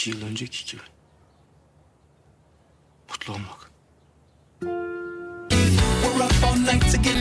İki yıl önceki gibi. Mutlu olmak. We're up all night to get